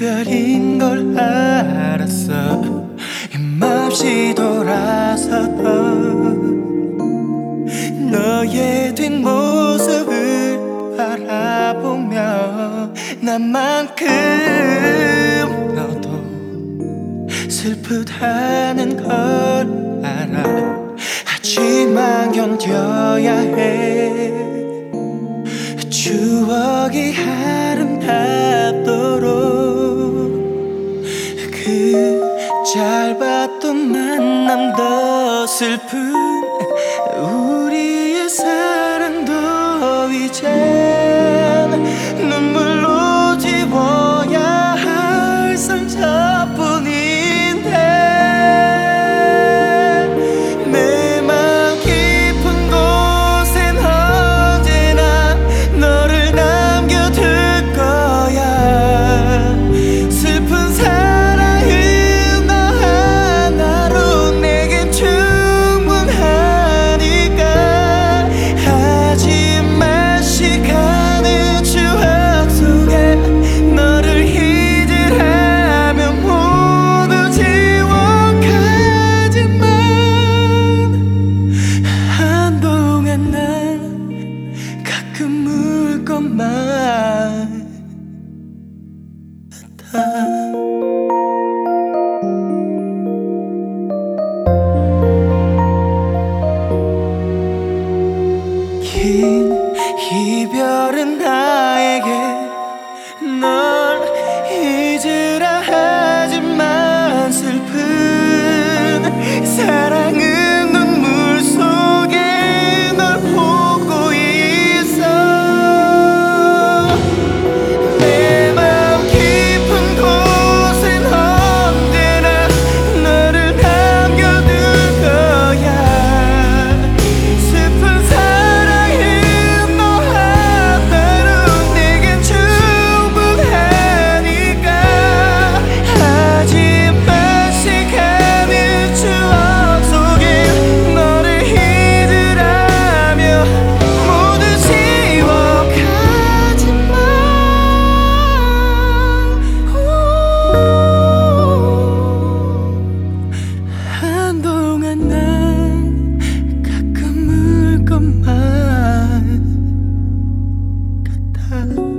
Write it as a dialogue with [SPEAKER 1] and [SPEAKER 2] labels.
[SPEAKER 1] 이별인 걸 알았어. 힘없이 돌아서 너의 뒷모습을 바라보며 나만큼 너도 슬프다는 걸 알아. 하지만 견뎌야 해. 추억이 아름답다 만남 그것만 같아 긴 이별은 나에게 널 잊으라 하지만 슬픈 사랑 time.